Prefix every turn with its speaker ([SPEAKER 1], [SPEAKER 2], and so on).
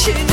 [SPEAKER 1] should